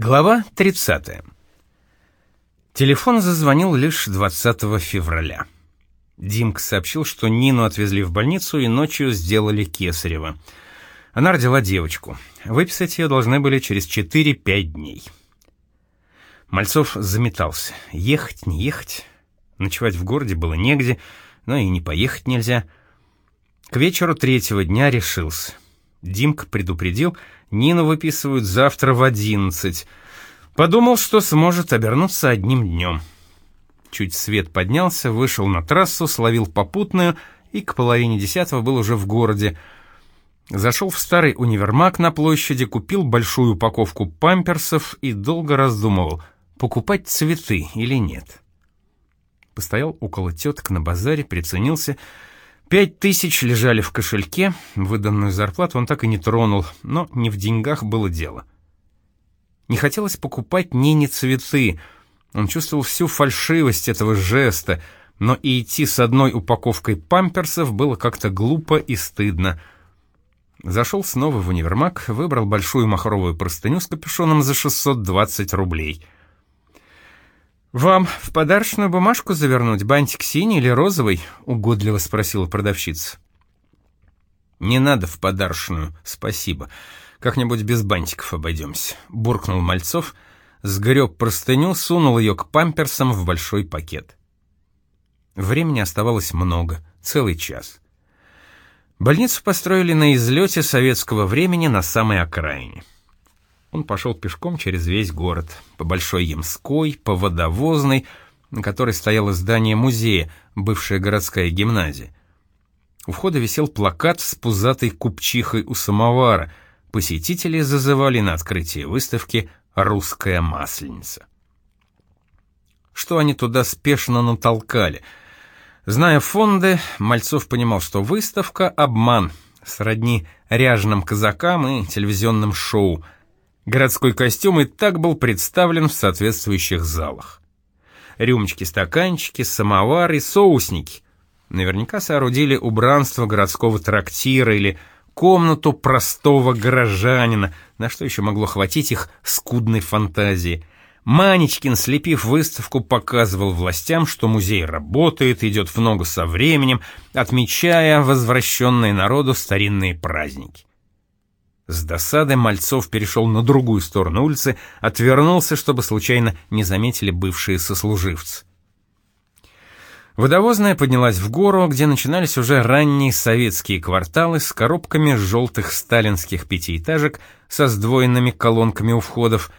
Глава 30. Телефон зазвонил лишь 20 февраля. Димка сообщил, что Нину отвезли в больницу и ночью сделали кесарево. Она родила девочку. Выписать ее должны были через 4-5 дней. Мальцов заметался. Ехать, не ехать. Ночевать в городе было негде, но и не поехать нельзя. К вечеру третьего дня решился. Димка предупредил, Нину выписывают завтра в одиннадцать. Подумал, что сможет обернуться одним днем. Чуть свет поднялся, вышел на трассу, словил попутную и к половине десятого был уже в городе. Зашел в старый универмаг на площади, купил большую упаковку памперсов и долго раздумывал, покупать цветы или нет. Постоял около теток на базаре, приценился — Пять тысяч лежали в кошельке, выданную зарплату он так и не тронул, но не в деньгах было дело. Не хотелось покупать Нине цветы, он чувствовал всю фальшивость этого жеста, но и идти с одной упаковкой памперсов было как-то глупо и стыдно. Зашел снова в универмаг, выбрал большую махровую простыню с капюшоном за 620 рублей — «Вам в подарочную бумажку завернуть бантик синий или розовый?» — угодливо спросила продавщица. «Не надо в подарочную, спасибо. Как-нибудь без бантиков обойдемся», — буркнул Мальцов, сгреб простыню, сунул ее к памперсам в большой пакет. Времени оставалось много, целый час. Больницу построили на излете советского времени на самой окраине. Он пошел пешком через весь город, по Большой Ямской, по Водовозной, на которой стояло здание музея, бывшая городская гимназия. У входа висел плакат с пузатой купчихой у самовара. Посетители зазывали на открытие выставки «Русская масленица». Что они туда спешно натолкали? Зная фонды, Мальцов понимал, что выставка — обман, сродни ряженым казакам и телевизионным шоу — Городской костюм и так был представлен в соответствующих залах. Рюмочки, стаканчики, самовары, соусники. Наверняка соорудили убранство городского трактира или комнату простого горожанина, на что еще могло хватить их скудной фантазии. Манечкин, слепив выставку, показывал властям, что музей работает, идет в ногу со временем, отмечая возвращенные народу старинные праздники. С досады Мальцов перешел на другую сторону улицы, отвернулся, чтобы случайно не заметили бывшие сослуживцы. Водовозная поднялась в гору, где начинались уже ранние советские кварталы с коробками желтых сталинских пятиэтажек со сдвоенными колонками у входов,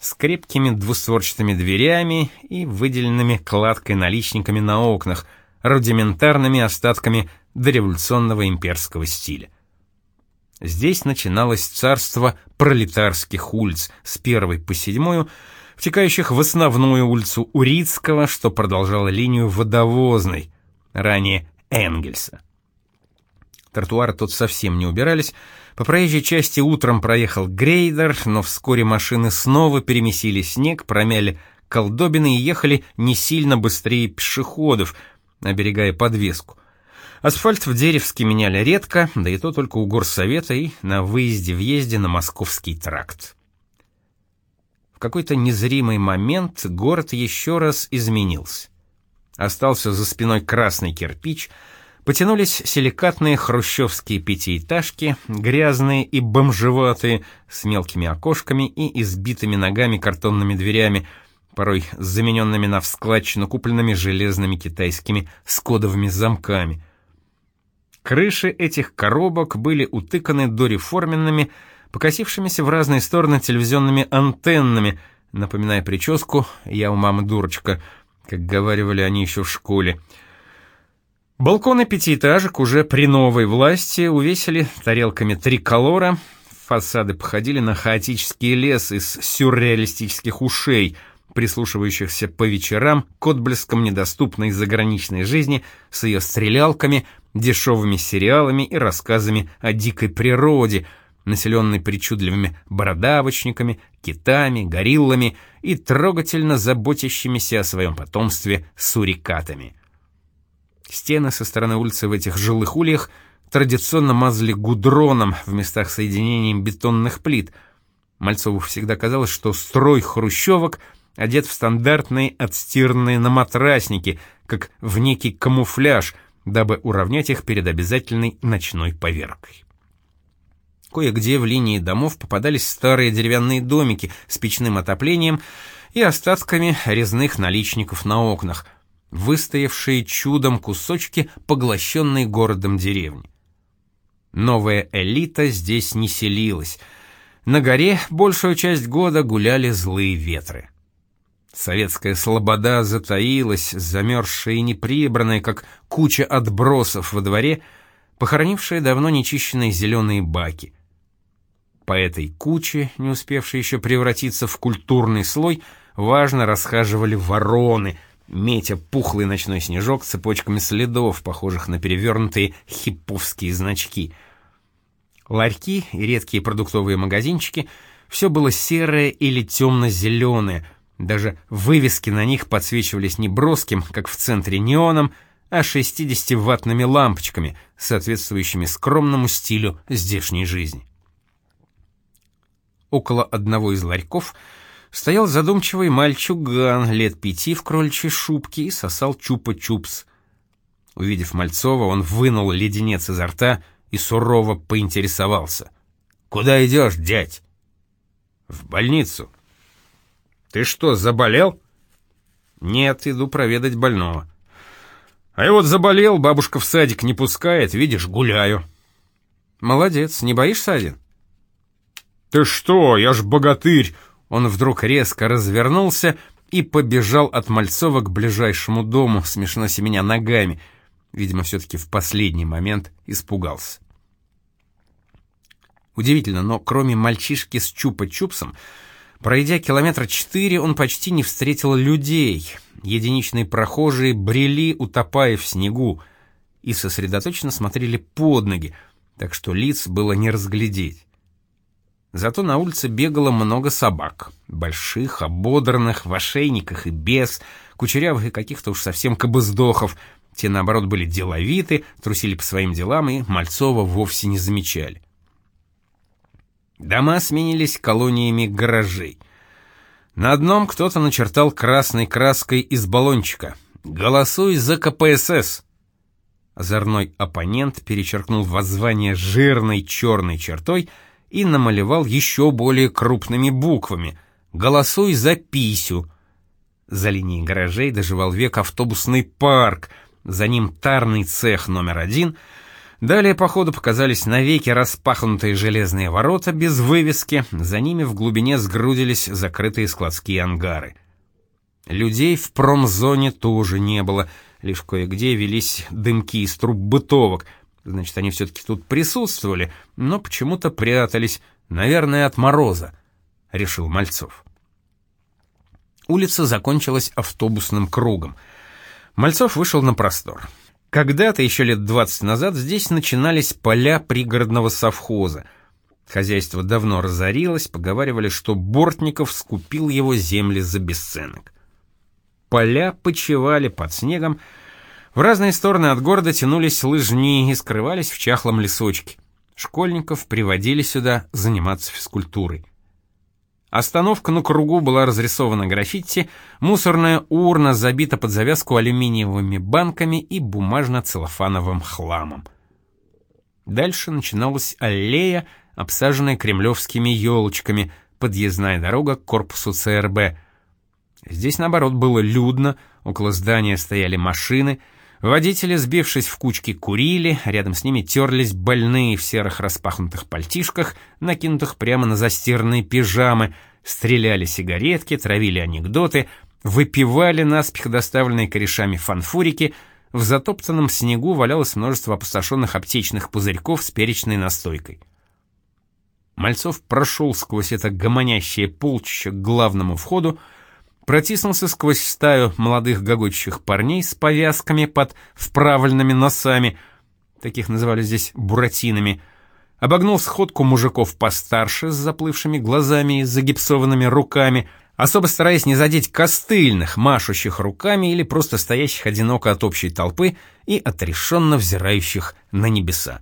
с крепкими двустворчатыми дверями и выделенными кладкой-наличниками на окнах, рудиментарными остатками дореволюционного имперского стиля. Здесь начиналось царство пролетарских улиц с первой по седьмую, втекающих в основную улицу Урицкого, что продолжало линию водовозной, ранее Энгельса. Тротуары тут совсем не убирались, по проезжей части утром проехал грейдер, но вскоре машины снова перемесили снег, промяли колдобины и ехали не сильно быстрее пешеходов, оберегая подвеску. Асфальт в Деревске меняли редко, да и то только у горсовета и на выезде-въезде на Московский тракт. В какой-то незримый момент город еще раз изменился. Остался за спиной красный кирпич, потянулись силикатные хрущевские пятиэтажки, грязные и бомжеватые, с мелкими окошками и избитыми ногами картонными дверями, порой замененными на вскладчину купленными железными китайскими скодовыми замками — Крыши этих коробок были утыканы дореформенными, покосившимися в разные стороны телевизионными антеннами, напоминая прическу «Я у мамы дурочка», как говаривали они еще в школе. Балконы пятиэтажек уже при новой власти увесили тарелками триколора, фасады походили на хаотический лес из сюрреалистических ушей, прислушивающихся по вечерам к отблескам недоступной заграничной жизни с ее стрелялками — дешевыми сериалами и рассказами о дикой природе, населенной причудливыми бородавочниками, китами, гориллами и трогательно заботящимися о своем потомстве сурикатами. Стены со стороны улицы в этих жилых ульях традиционно мазали гудроном в местах соединения бетонных плит. Мальцову всегда казалось, что строй хрущевок одет в стандартные отстиранные на матрасники, как в некий камуфляж, дабы уравнять их перед обязательной ночной поверкой. Кое-где в линии домов попадались старые деревянные домики с печным отоплением и остатками резных наличников на окнах, выстоявшие чудом кусочки, поглощенной городом деревни. Новая элита здесь не селилась. На горе большую часть года гуляли злые ветры. Советская слобода затаилась, замерзшая и неприбранная, как куча отбросов во дворе, похоронившая давно нечищенные зеленые баки. По этой куче, не успевшей еще превратиться в культурный слой, важно расхаживали вороны, метя пухлый ночной снежок цепочками следов, похожих на перевернутые хипповские значки. Ларьки и редкие продуктовые магазинчики — все было серое или темно-зеленое, даже вывески на них подсвечивались не броским, как в центре неоном, а 60-ваттными лампочками, соответствующими скромному стилю здешней жизни. Около одного из ларьков стоял задумчивый мальчуган лет пяти в кроличьей шубке и сосал чупа-чупс. Увидев Мальцова, он вынул леденец изо рта и сурово поинтересовался. «Куда идешь, дядь?» «В больницу». «Ты что, заболел?» «Нет, иду проведать больного». «А я вот заболел, бабушка в садик не пускает, видишь, гуляю». «Молодец, не боишься один?» «Ты что, я ж богатырь!» Он вдруг резко развернулся и побежал от Мальцова к ближайшему дому, смешно семеня ногами. Видимо, все-таки в последний момент испугался. Удивительно, но кроме мальчишки с чупа-чупсом, пройдя километра четыре, он почти не встретил людей. Единичные прохожие брели, утопая в снегу, и сосредоточенно смотрели под ноги, так что лиц было не разглядеть. Зато на улице бегало много собак. Больших, ободранных, в ошейниках и без, кучерявых и каких-то уж совсем кобыздохов. Те, наоборот, были деловиты, трусили по своим делам и Мальцова вовсе не замечали. Дома сменились колониями гаражей. На одном кто-то начертал красной краской из баллончика «Голосуй за КПСС». Озорной оппонент перечеркнул воззвание жирной черной чертой — и намалевал еще более крупными буквами «Голосуй за Писю». За линией гаражей доживал век автобусный парк, за ним тарный цех номер один. Далее по ходу показались навеки распахнутые железные ворота без вывески, за ними в глубине сгрудились закрытые складские ангары. Людей в промзоне тоже не было, лишь кое-где велись дымки из труб бытовок — Значит, они все-таки тут присутствовали, но почему-то прятались, наверное, от мороза, решил Мальцов. Улица закончилась автобусным кругом. Мальцов вышел на простор. Когда-то, еще лет 20 назад, здесь начинались поля пригородного совхоза. Хозяйство давно разорилось, поговаривали, что Бортников скупил его земли за бесценок. Поля почивали под снегом, в разные стороны от города тянулись лыжни и скрывались в чахлом лесочке. Школьников приводили сюда заниматься физкультурой. Остановка на кругу была разрисована граффити, мусорная урна забита под завязку алюминиевыми банками и бумажно-целлофановым хламом. Дальше начиналась аллея, обсаженная кремлевскими елочками, подъездная дорога к корпусу ЦРБ. Здесь, наоборот, было людно, около здания стояли машины — Водители, сбившись в кучки, курили, рядом с ними терлись больные в серых распахнутых пальтишках, накинутых прямо на застиранные пижамы, стреляли сигаретки, травили анекдоты, выпивали наспех доставленные корешами фанфурики, в затоптанном снегу валялось множество опустошенных аптечных пузырьков с перечной настойкой. Мальцов прошел сквозь это гомонящее полчища к главному входу, протиснулся сквозь стаю молодых гогочущих парней с повязками под вправленными носами, таких называли здесь буратинами, обогнул сходку мужиков постарше с заплывшими глазами и загипсованными руками, особо стараясь не задеть костыльных, машущих руками или просто стоящих одиноко от общей толпы и отрешенно взирающих на небеса.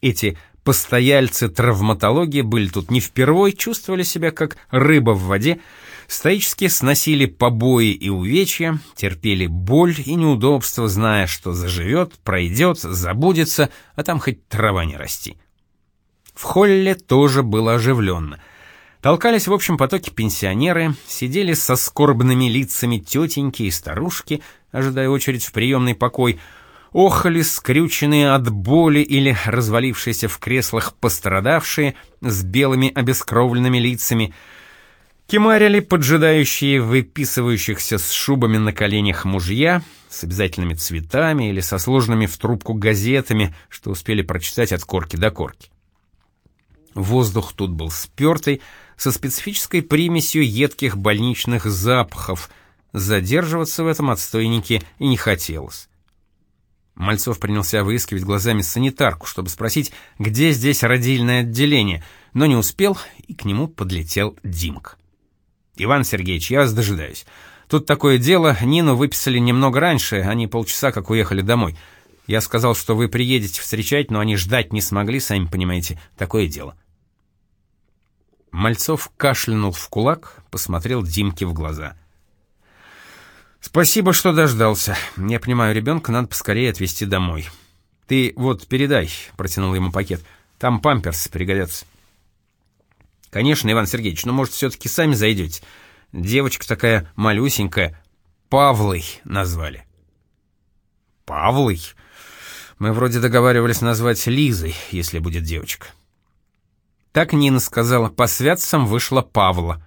Эти Постояльцы травматологии были тут не впервой, чувствовали себя как рыба в воде, стоически сносили побои и увечья, терпели боль и неудобства, зная, что заживет, пройдет, забудется, а там хоть трава не расти. В холле тоже было оживленно. Толкались в общем потоке пенсионеры, сидели со скорбными лицами тетеньки и старушки, ожидая очередь в приемный покой, охали скрюченные от боли или развалившиеся в креслах пострадавшие с белыми обескровленными лицами, кемарили поджидающие выписывающихся с шубами на коленях мужья, с обязательными цветами или со сложными в трубку газетами, что успели прочитать от корки до корки. Воздух тут был спертый, со специфической примесью едких больничных запахов. Задерживаться в этом отстойнике и не хотелось. Мальцов принялся выискивать глазами санитарку, чтобы спросить, где здесь родильное отделение, но не успел, и к нему подлетел Димк. «Иван Сергеевич, я вас дожидаюсь. Тут такое дело, Нину выписали немного раньше, они полчаса как уехали домой. Я сказал, что вы приедете встречать, но они ждать не смогли, сами понимаете, такое дело». Мальцов кашлянул в кулак, посмотрел Димке в глаза — «Спасибо, что дождался. Я понимаю, ребенка надо поскорее отвезти домой. Ты вот передай», — протянул ему пакет. «Там памперсы пригодятся». «Конечно, Иван Сергеевич, но, может, все-таки сами зайдете. Девочка такая малюсенькая. Павлой назвали». «Павлой?» Мы вроде договаривались назвать Лизой, если будет девочка. Так Нина сказала, по святцам вышла Павла.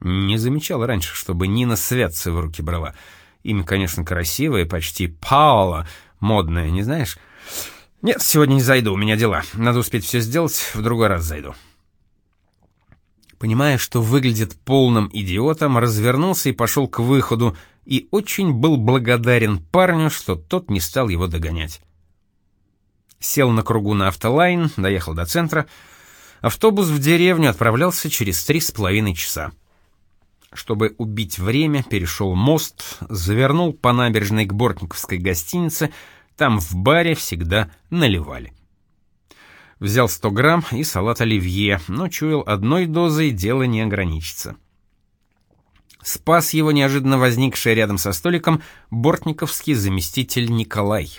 Не замечал раньше, чтобы Нина Святцы в руки брала. Имя, конечно, красивое, почти Паула, модное, не знаешь? Нет, сегодня не зайду, у меня дела. Надо успеть все сделать, в другой раз зайду. Понимая, что выглядит полным идиотом, развернулся и пошел к выходу, и очень был благодарен парню, что тот не стал его догонять. Сел на кругу на автолайн, доехал до центра. Автобус в деревню отправлялся через три с половиной часа. Чтобы убить время, перешел мост, завернул по набережной к Бортниковской гостинице, там в баре всегда наливали. Взял 100 грамм и салат оливье, но чуял одной дозой дело не ограничится. Спас его неожиданно возникший рядом со столиком бортниковский заместитель Николай.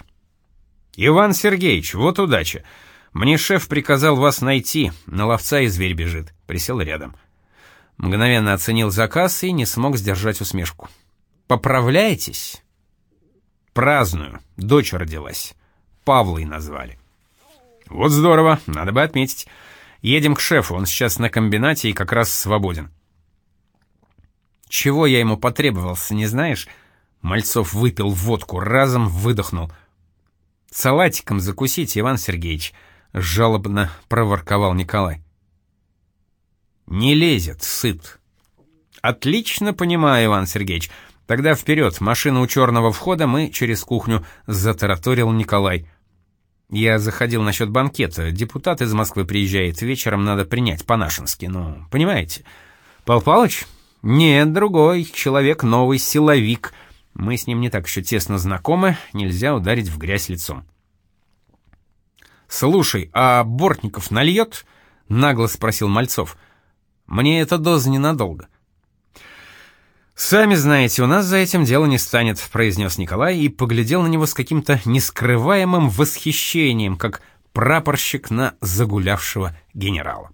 «Иван Сергеевич, вот удача. Мне шеф приказал вас найти, на ловца и зверь бежит». Присел рядом. Мгновенно оценил заказ и не смог сдержать усмешку. «Поправляетесь?» «Праздную. Дочь родилась. Павлой назвали». «Вот здорово, надо бы отметить. Едем к шефу, он сейчас на комбинате и как раз свободен». «Чего я ему потребовался, не знаешь?» Мальцов выпил водку, разом выдохнул. «Салатиком закусить, Иван Сергеевич», — жалобно проворковал Николай. Не лезет, сыт. Отлично понимаю, Иван Сергеевич. Тогда вперед, машина у черного входа, мы через кухню, затараторил Николай. Я заходил насчет банкета. Депутат из Москвы приезжает, вечером надо принять по-нашенски, ну, понимаете? Пал Палыч? Нет, другой, человек новый, силовик. Мы с ним не так еще тесно знакомы, нельзя ударить в грязь лицом. «Слушай, а Бортников нальет?» — нагло спросил Мальцов. — мне эта доза ненадолго. «Сами знаете, у нас за этим дело не станет», — произнес Николай и поглядел на него с каким-то нескрываемым восхищением, как прапорщик на загулявшего генерала.